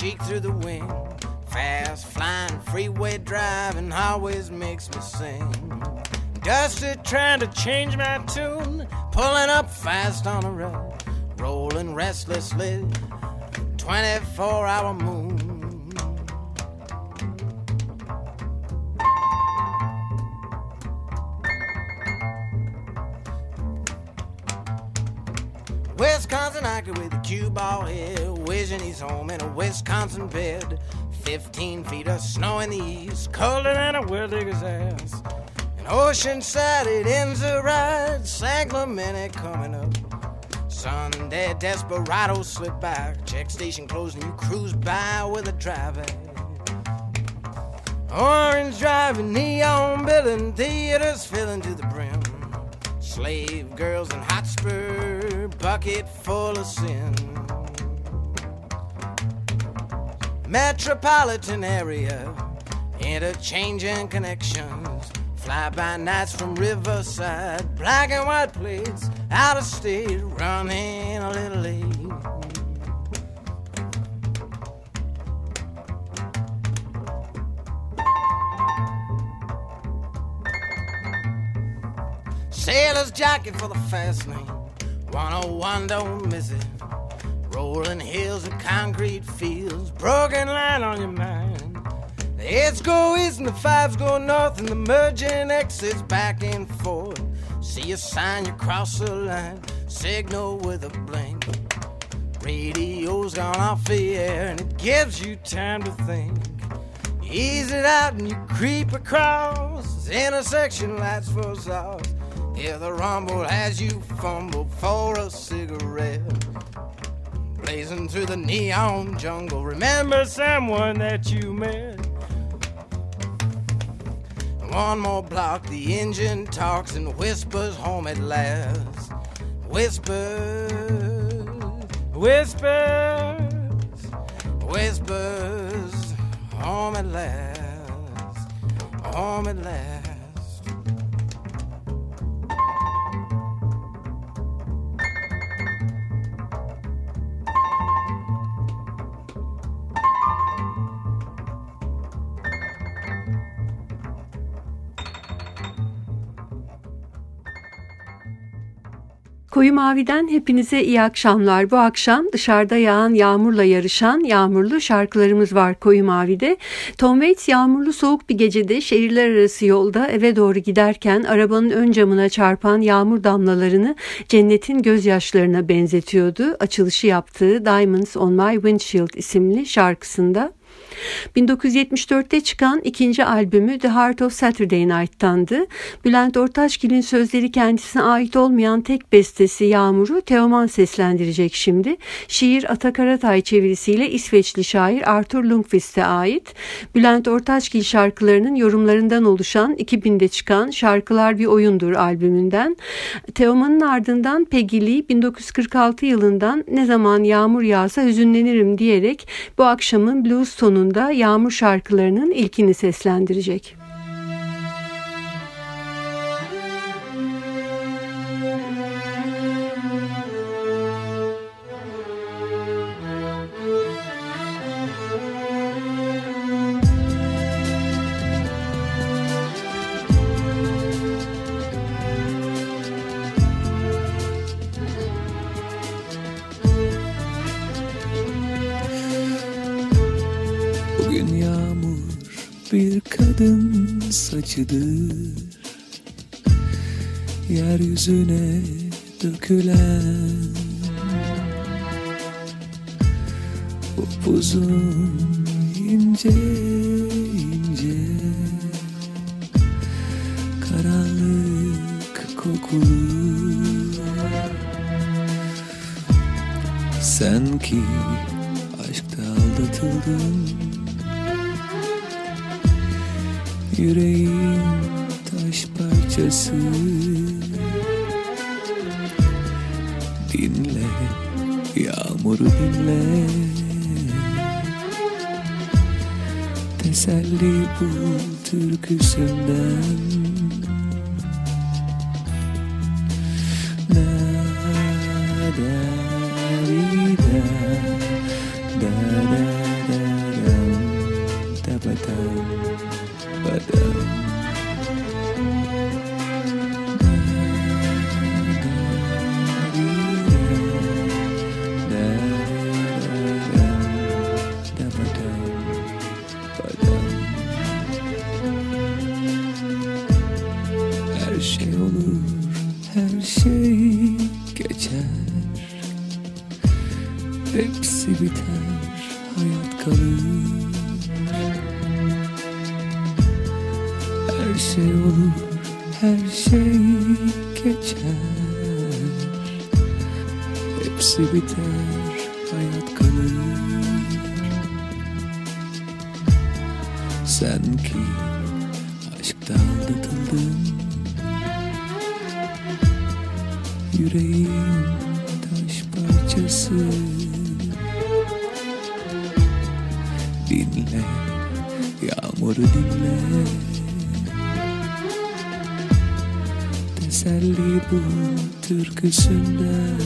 Cheek through the wind. Fast flying freeway driving always makes me sing. Dusty trying to change my tune, pulling up fast on a road, rolling restlessly. 24 hour moon. Wisconsin hiker with a cue ball head, wishing he's home in a Wisconsin bed. 15 feet of snow in the east, colder than a well digger's ass. And Oceanside, it ends a ride, San Clemente coming up. Sunday, desperado slip by, check station closed, you cruise by with a driver. Orange driving, neon building, theaters filling to the brim. Slave girls in Hotspur, bucket full of sin. Metropolitan area, interchanging connections. Fly by nights from Riverside, black and white plates, out of state, running a little late. Sailor's jacket for the fast lane. 101 don't miss it. Rolling hills and concrete fields. Broken line on your mind. The eights go east and the fives go north, and the merging exits back and forth. See a sign, you cross the line. Signal with a blink. Radio's gone off the air, and it gives you time to think. Ease it out and you creep across. Intersection lights for south. Hear the rumble as you fumble for a cigarette. Blazing through the neon jungle, remember someone that you met. One more block, the engine talks and whispers home at last. Whispers, whispers, whispers, home at last, home at last. Koyu Mavi'den hepinize iyi akşamlar. Bu akşam dışarıda yağan yağmurla yarışan yağmurlu şarkılarımız var Koyu Mavi'de. Tom Waits yağmurlu soğuk bir gecede şehirler arası yolda eve doğru giderken arabanın ön camına çarpan yağmur damlalarını cennetin gözyaşlarına benzetiyordu. Açılışı yaptığı Diamonds on My Windshield isimli şarkısında. 1974'te çıkan ikinci albümü The Heart of Saturday Night'tandı. Bülent Ortaçgil'in sözleri kendisine ait olmayan tek bestesi Yağmur'u Teoman seslendirecek şimdi. Şiir Ata Karatay çevirisiyle İsveçli şair Arthur Lundqvist'e ait. Bülent Ortaçgil şarkılarının yorumlarından oluşan 2000'de çıkan Şarkılar Bir Oyundur albümünden. Teoman'ın ardından Peggy Lee 1946 yılından Ne Zaman Yağmur Yağsa Hüzünlenirim diyerek bu akşamın blues sonunda Yağmur şarkılarının ilkini seslendirecek. yeryüzüne dökülen Upuzun ince ince Karanlık kokulu. Sen ki aşkta aldatıldın Yüreğim taş parçası. dinle Yağmuru dinle. Teselli bu türküsünden. Birazcık da aldatıldım. Yüreğim taş parçası. Dinle, yağmuru dinle. Teselli bu türküsünden.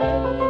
you.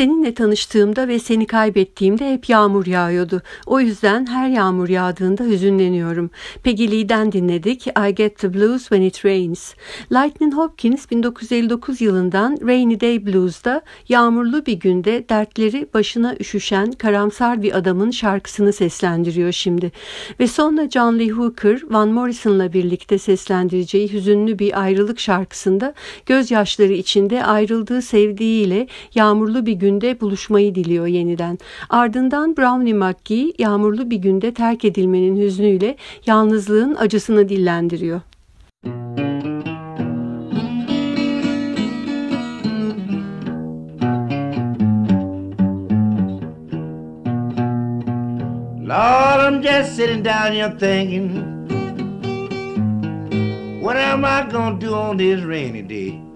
Seninle tanıştığımda ve seni kaybettiğimde hep yağmur yağıyordu. O yüzden her yağmur yağdığında hüzünleniyorum. Peggy Lee'den dinledik I Get the Blues When It Rains. Lightning Hopkins 1959 yılından Rainy Day Blues'da yağmurlu bir günde dertleri başına üşüşen karamsar bir adamın şarkısını seslendiriyor şimdi. Ve sonra John Lee Hooker, Van Morrison'la birlikte seslendireceği hüzünlü bir ayrılık şarkısında gözyaşları içinde ayrıldığı sevdiğiyle yağmurlu bir günde buluşmayı diliyor yeniden. Ardından Brownie McGee yağmurlu bir günde terk edilmenin hüznüyle yalnızlığın acısını dillendiriyor. Lord, I'm just sitting down here thinking, what am I gonna do on this rainy day?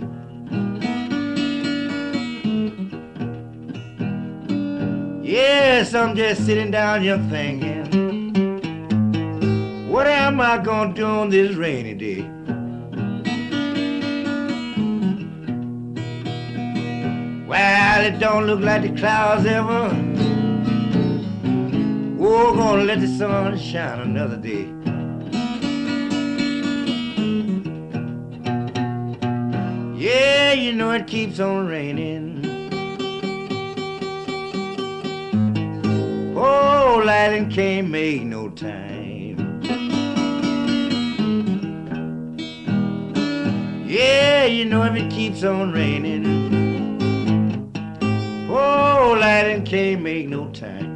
Yes, I'm just sitting down here thinking, what am I gonna do on this rainy day? Well, it don't look like the clouds ever. Oh, gonna let the sun shine another day. Yeah, you know it keeps on raining. Oh, lightning can't make no time. Yeah, you know if it keeps on raining. Oh, lightning can't make no time.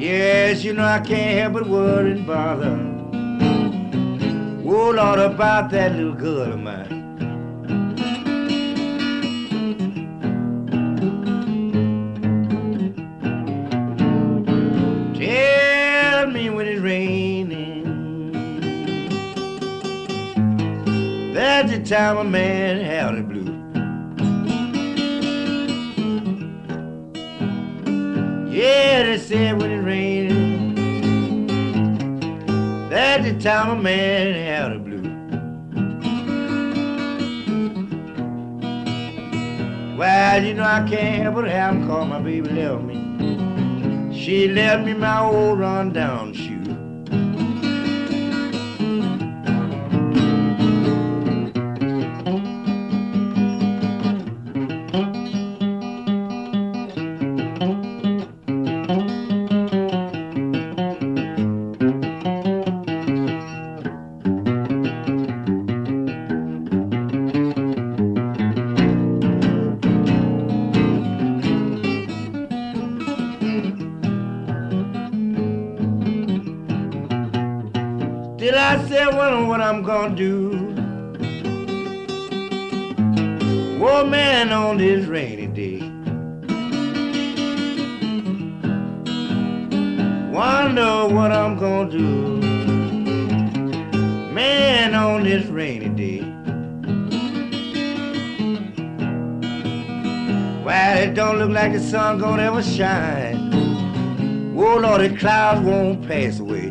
Yes, you know I can't help but worry and bother. Oh, Lord, about that little girl of mine. Time a man the blue. Yeah, they said when it raining. That's the time a man the blue. Well, you know I can't help but have call my baby left me. She left me my old run Wonder what I'm gonna do. Man, on this rainy day. Well, it don't look like the sun gonna ever shine. Whoa, Lord, the clouds won't pass away.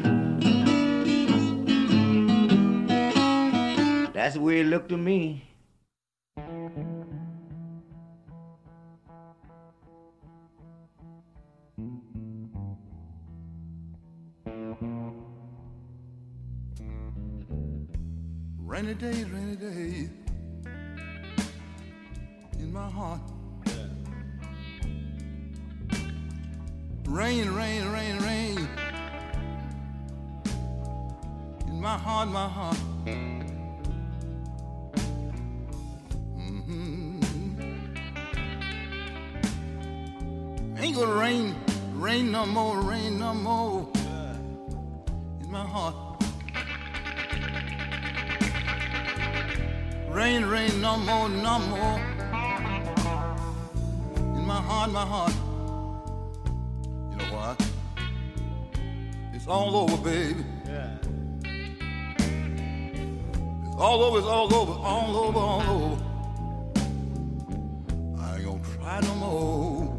That's the way it looked to me. Rainy day, rainy day in my heart. Rain, rain, rain, rain in my heart, my heart. Mhm. Ain't gonna rain, rain no more, rain no more in my heart. Rain, rain, no more, no more. In my heart, my heart. You know why? It's all over, baby. Yeah. It's all over, it's all over, all over, all over. I ain't gonna try no more.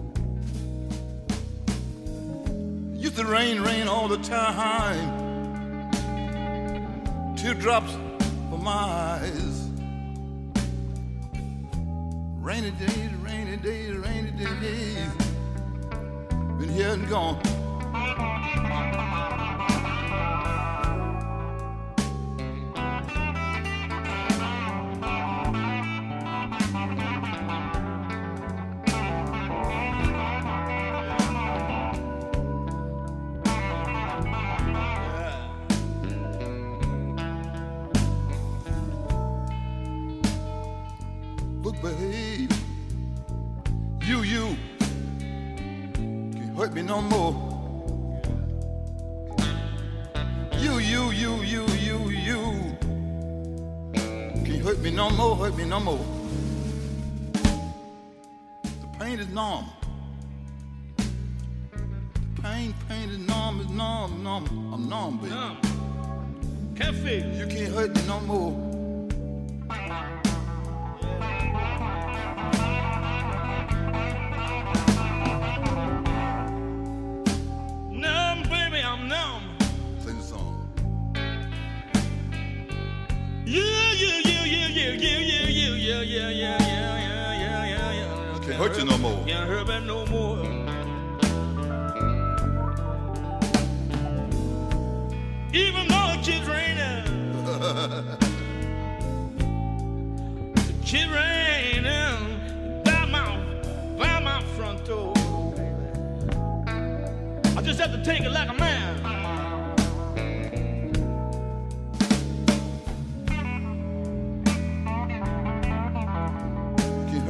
Used to rain, rain all the time. Teardrops for my eyes. Rainy days, rainy days, rainy days. Been here and gone. No more. You, you, you, you, you, you can't hurt me no more, hurt me no more. The pain is numb. Pain, pain is numb, is numb, numb. I'm numb, baby. Numb. Can't feel. You can't hurt me no more.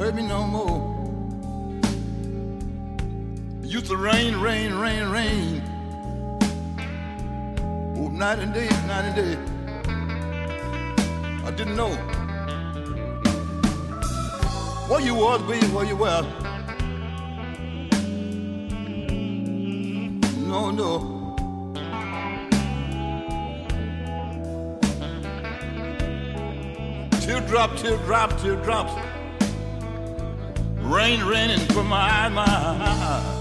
Hurt me no more. Used to rain, rain, rain, rain. Oh, night and day, night and day. I didn't know. Where you was, baby, where you were. No, no. Teardrop, teardrop, teardrops. Rain raining from my my eye.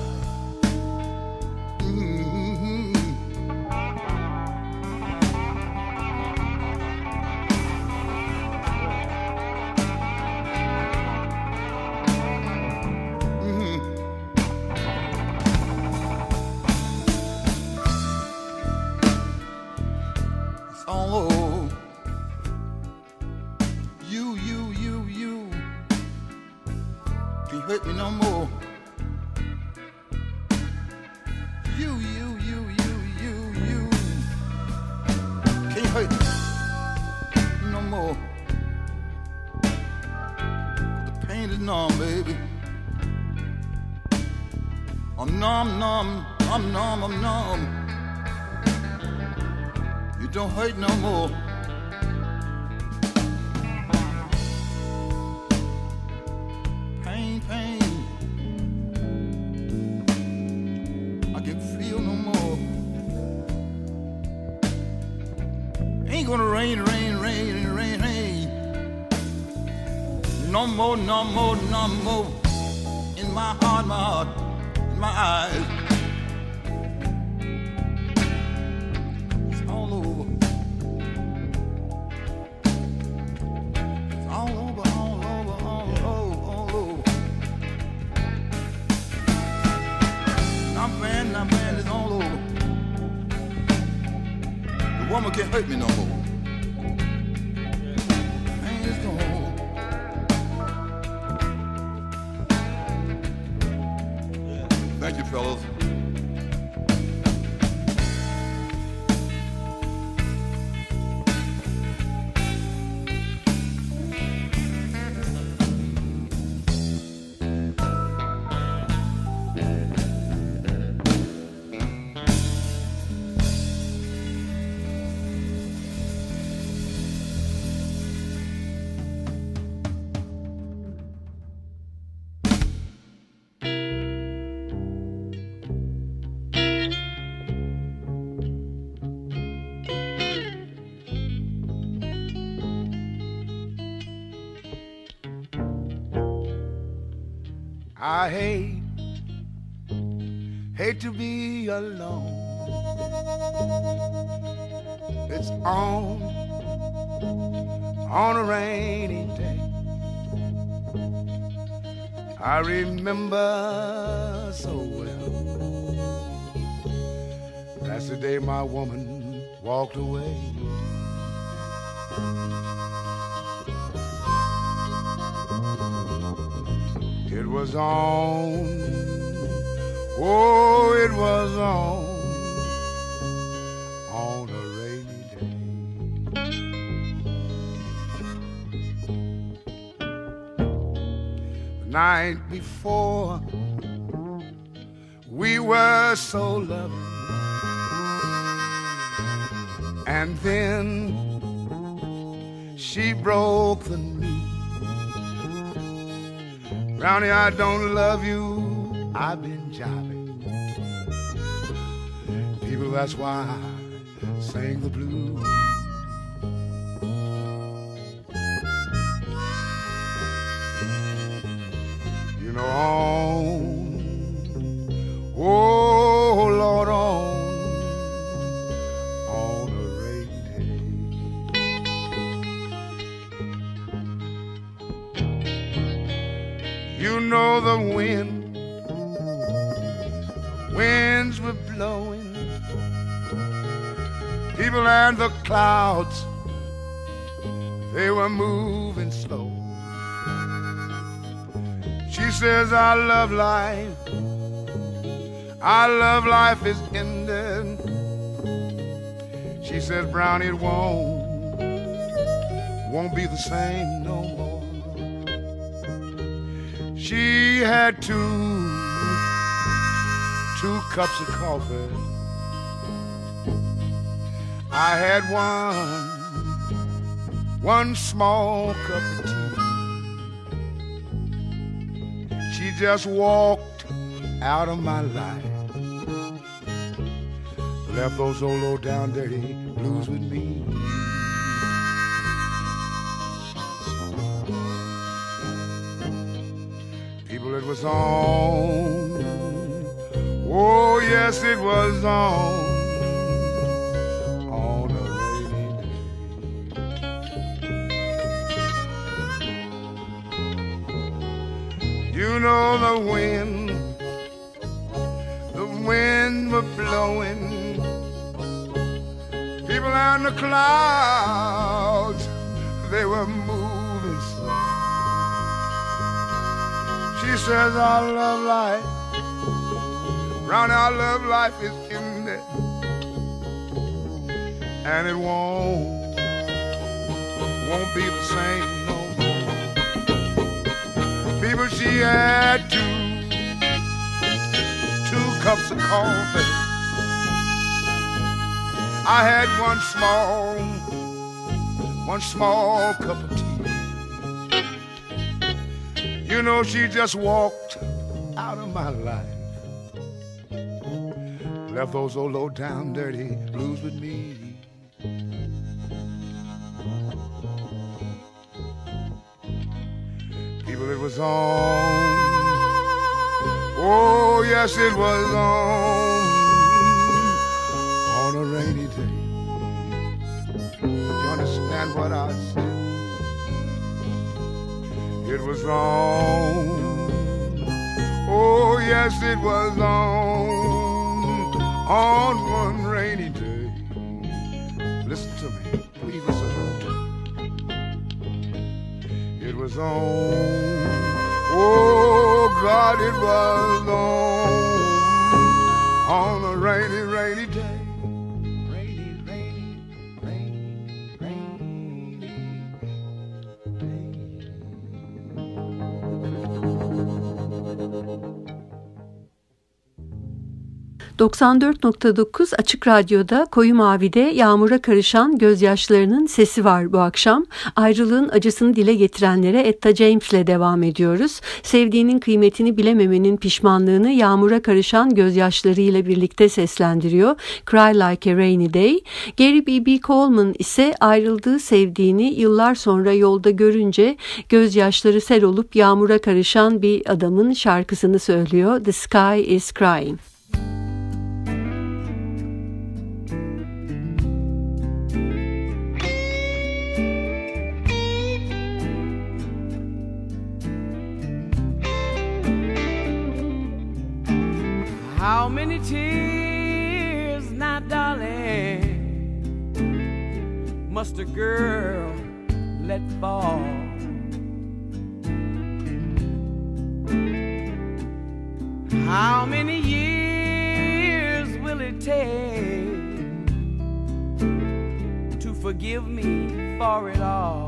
Ain't gonna rain, rain, rain, rain, rain. No more, no more, no more. In my heart, my heart, in my eyes. It's all over. It's all over, all over, all over, all over. I'm bad, I'm bad, it's all over. The woman can't hurt me no more. To be alone. It's on, on a rainy day. I remember so well. That's the day my woman walked away. It was on, oh, it was on, on a rainy day. The night before, we were so loving. And then she broke the news. Brownie, I don't love you. I've been People, that's why I sing the blues. You know, on, clouds, they were moving slow. She says, I love life. I love life is ending. She says, Brown, it won't, won't be the same no more. She had two, two cups of coffee. I had one, one small cup of tea. She just walked out of my life. Left those old low down dirty blues with me. People, it was on. Oh, yes, it was on. On know the wind, the wind were blowing people and the clouds, they were moving slow. She says, I love life. Round our love life is ended. And it won't, won't be the same no People, she had two, two cups of coffee. I had one small, one small cup of tea. You know, she just walked out of my life. Left those old low down dirty blues with me. People, it was on. Oh, yes, it was on on a rainy day. You understand what I said? It was on. Oh, yes, it was on. On one was on. Oh, God, it was on. On a rainy, 94.9 Açık Radyo'da Koyu Mavi'de yağmura karışan gözyaşlarının sesi var bu akşam. Ayrılığın acısını dile getirenlere Etta James'le devam ediyoruz. Sevdiğinin kıymetini bilememenin pişmanlığını yağmura karışan gözyaşlarıyla birlikte seslendiriyor. Cry Like a Rainy Day. Gary B.B. Coleman ise ayrıldığı sevdiğini yıllar sonra yolda görünce gözyaşları sel olup yağmura karışan bir adamın şarkısını söylüyor. The Sky is Crying. How many tears, now darling, must a girl let fall? How many years will it take to forgive me for it all?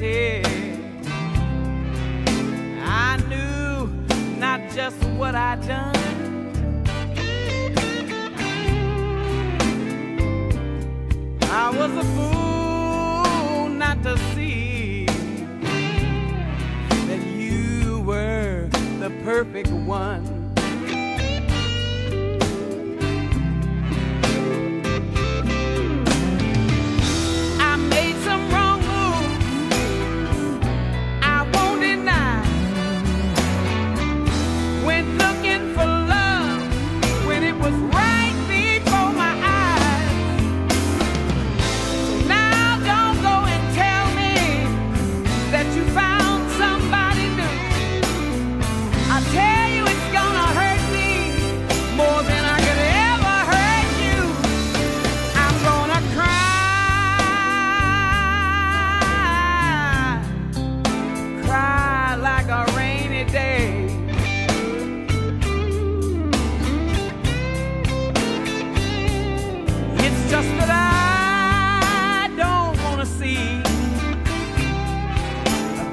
reality. I knew not just what I'd done. I was a fool not to see that you were the perfect one.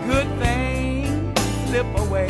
good things slip away.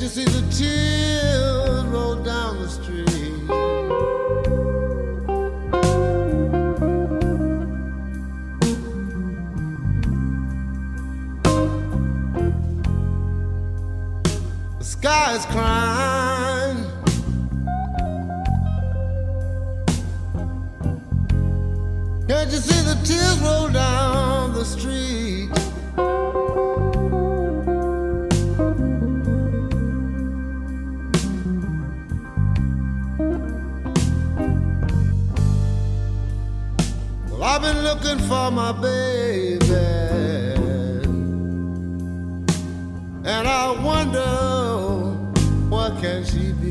you see the tears roll down the street. The sky is crying. I've been looking for my baby, and I wonder what can she be.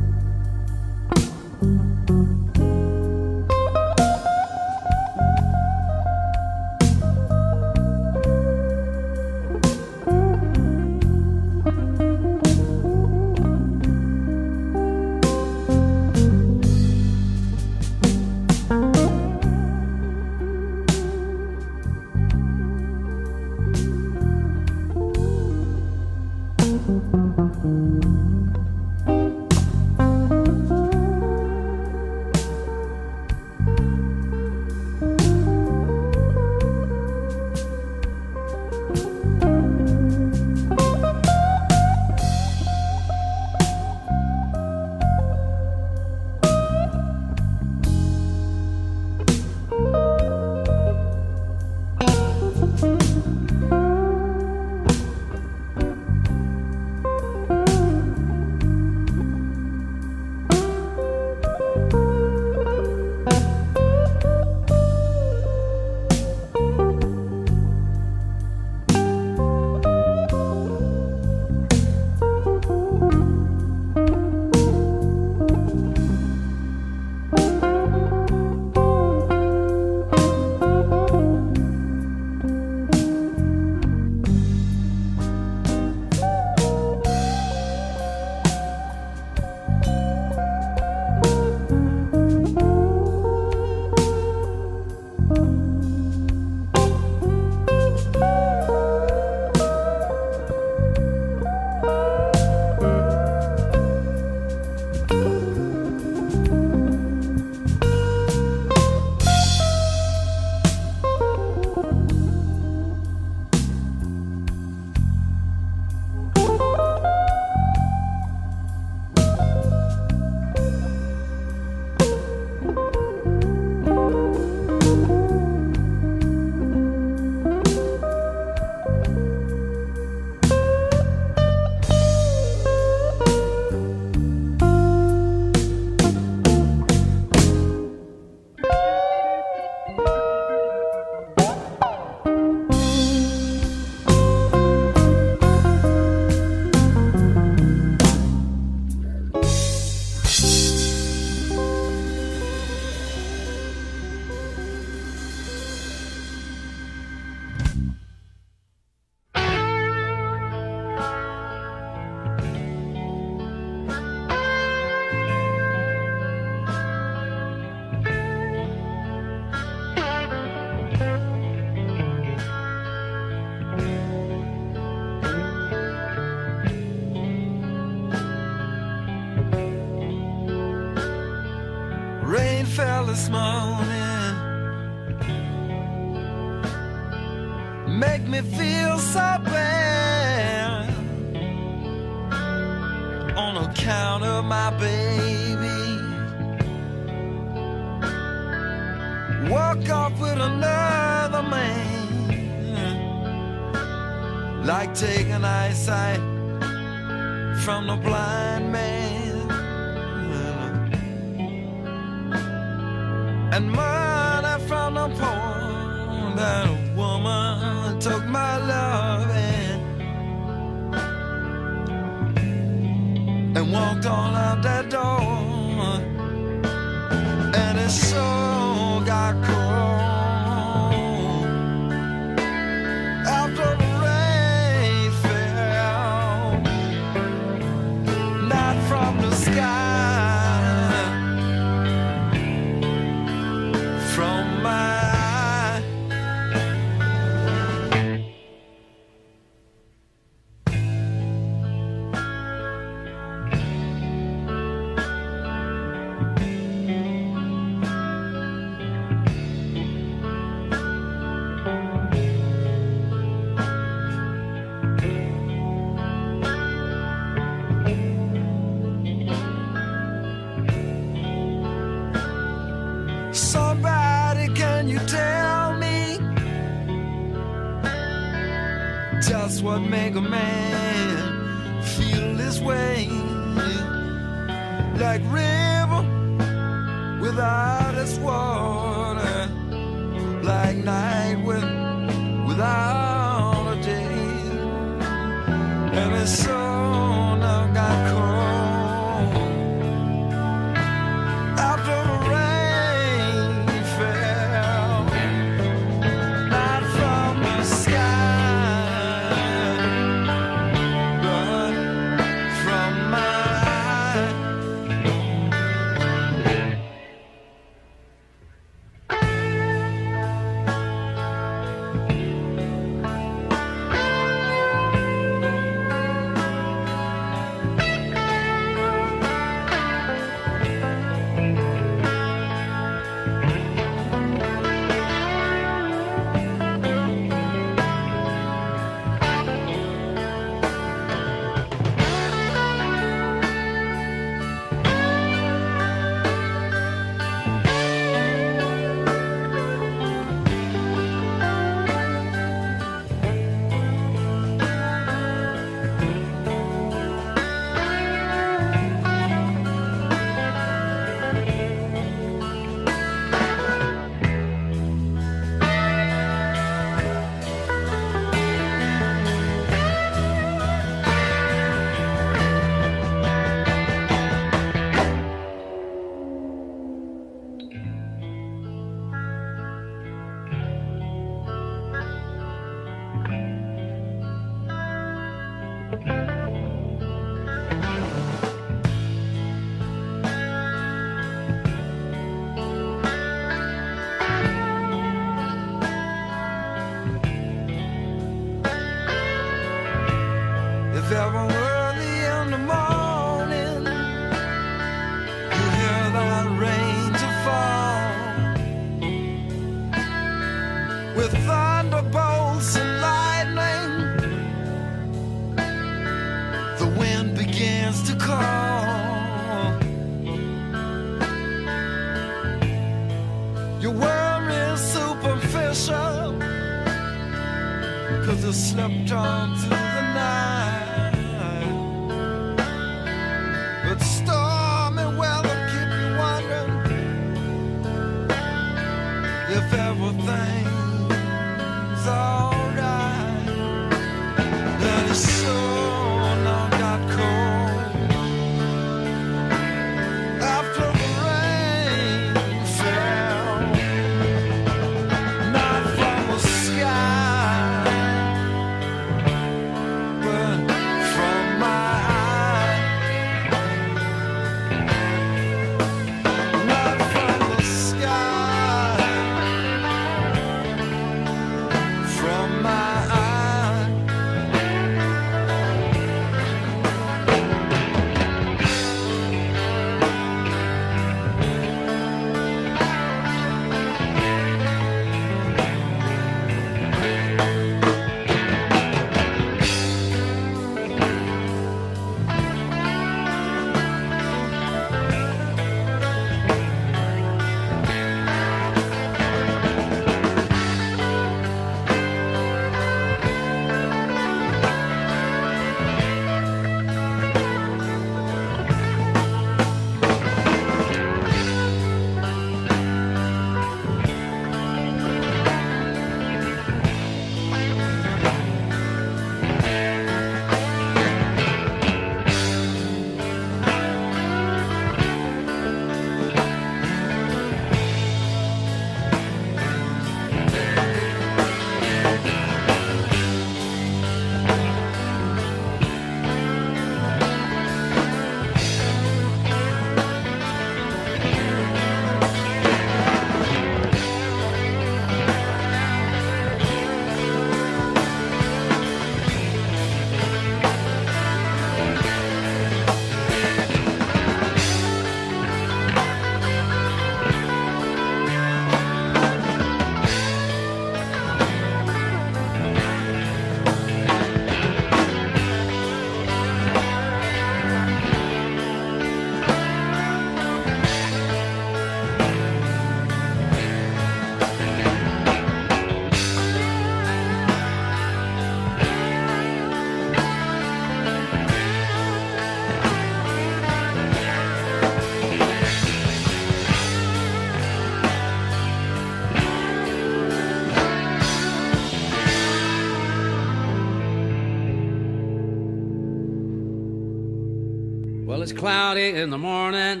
In the morning.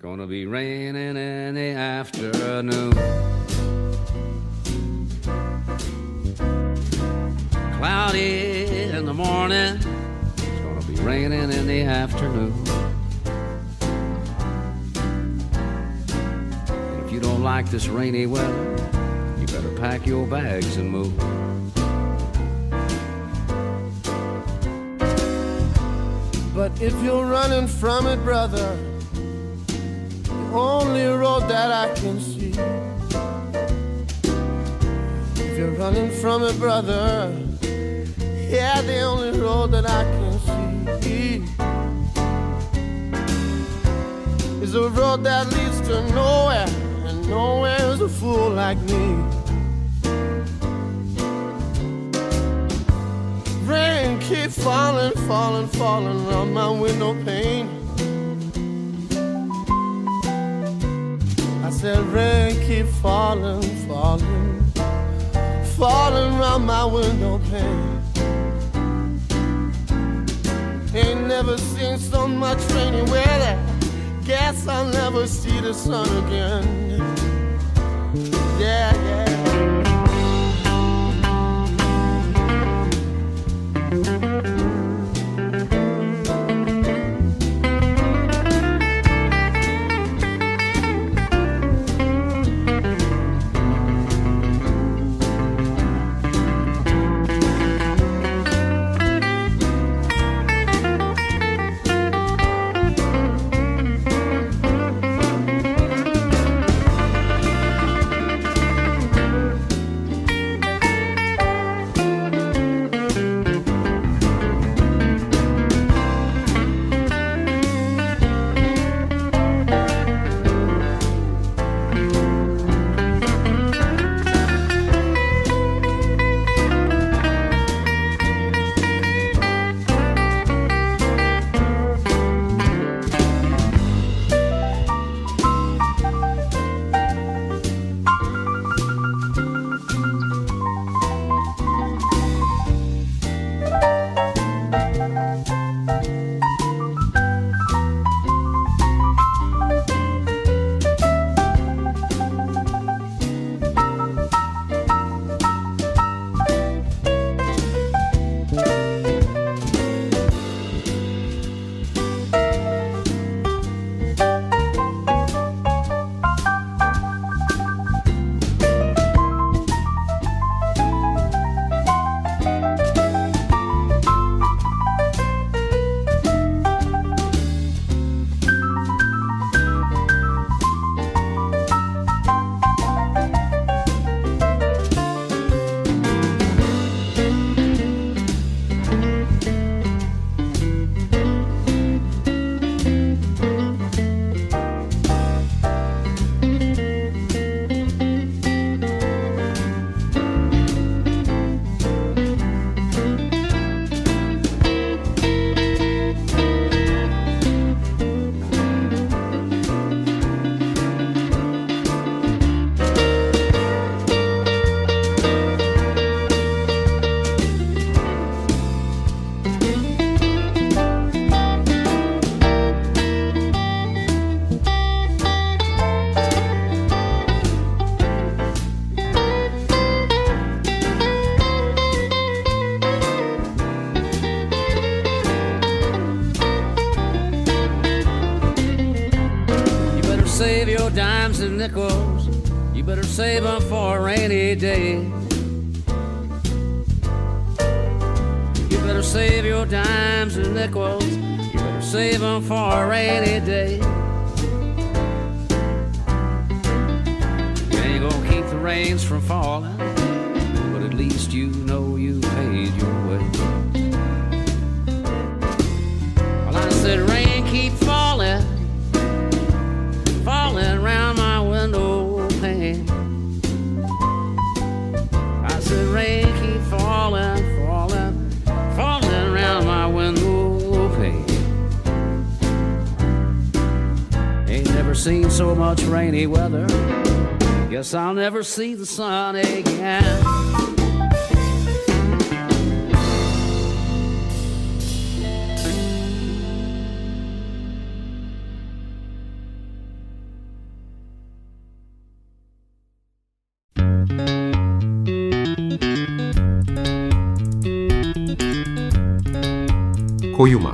Gonna be raining in the afternoon. Cloudy in the morning. It's gonna be raining in the afternoon. If you don't like this rainy weather, you better pack your bags and move. If you're running from it, brother, the only road that I can see. If you're running from it, brother, yeah, the only road that I can see is a road that leads to nowhere, and nowhere is a fool like me. Rain keep falling, falling, falling on my window pane. I said, rain keep falling, falling, falling on my window pane. Ain't never seen so much rainy weather. Guess I'll never see the sun again. Yeah, yeah. Save your dimes and nickels. You better save them for a rainy day. You better save your dimes and nickels. You better save them for a rainy day. You ain't gonna keep the rains from falling, but at least you know you paid your way. Well, I said, rain keep falling seen so much rainy weather. Guess I'll never see the sun again. Koyuma